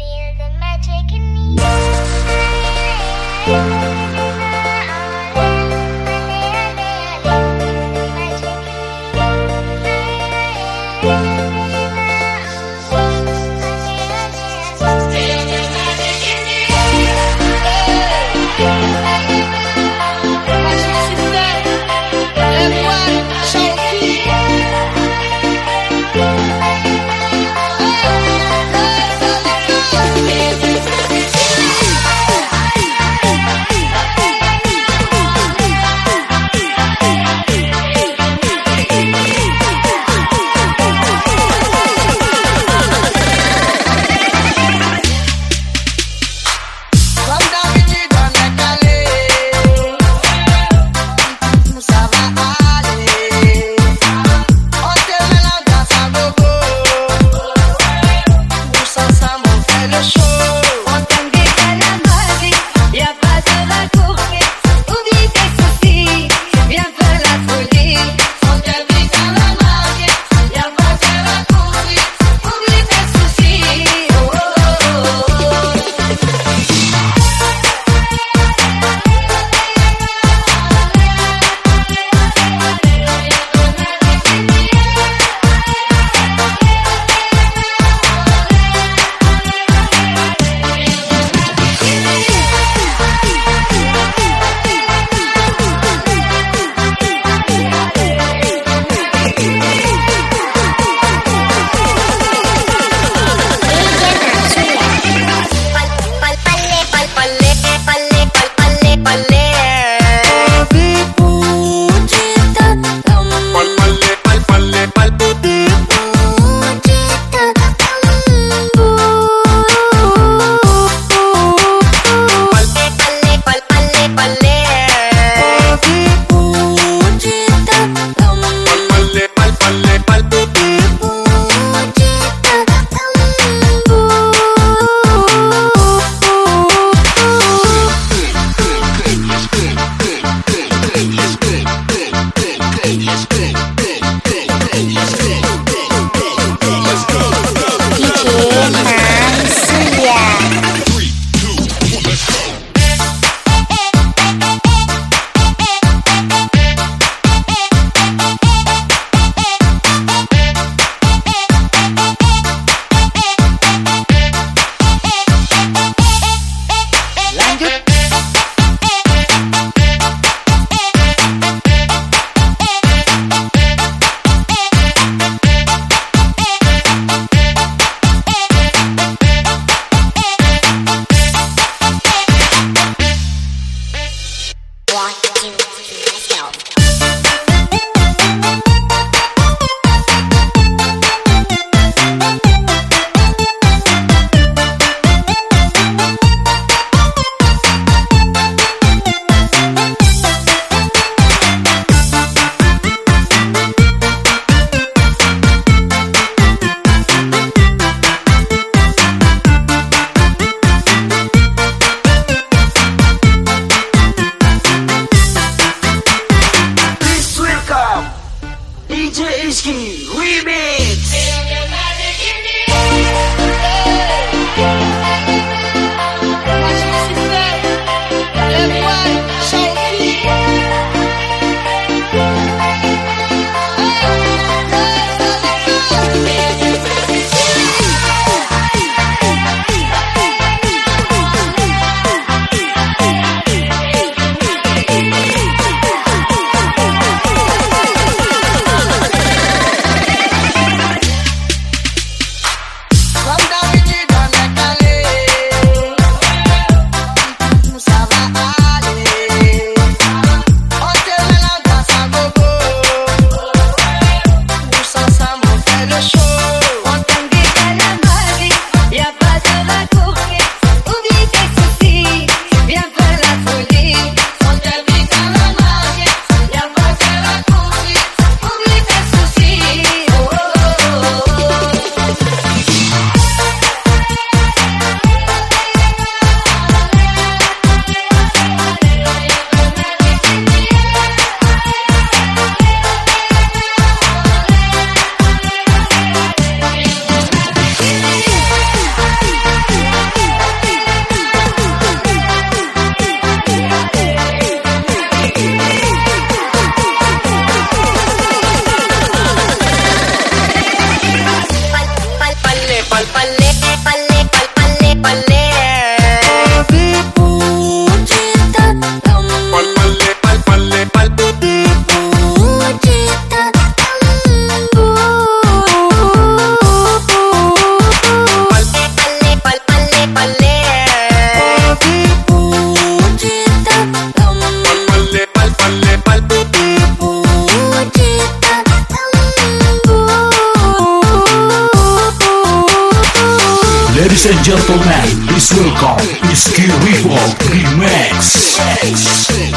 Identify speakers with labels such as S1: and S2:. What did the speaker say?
S1: Feel the magic in
S2: Ladies and gentlemen, please welcome Iski Revolt Remix.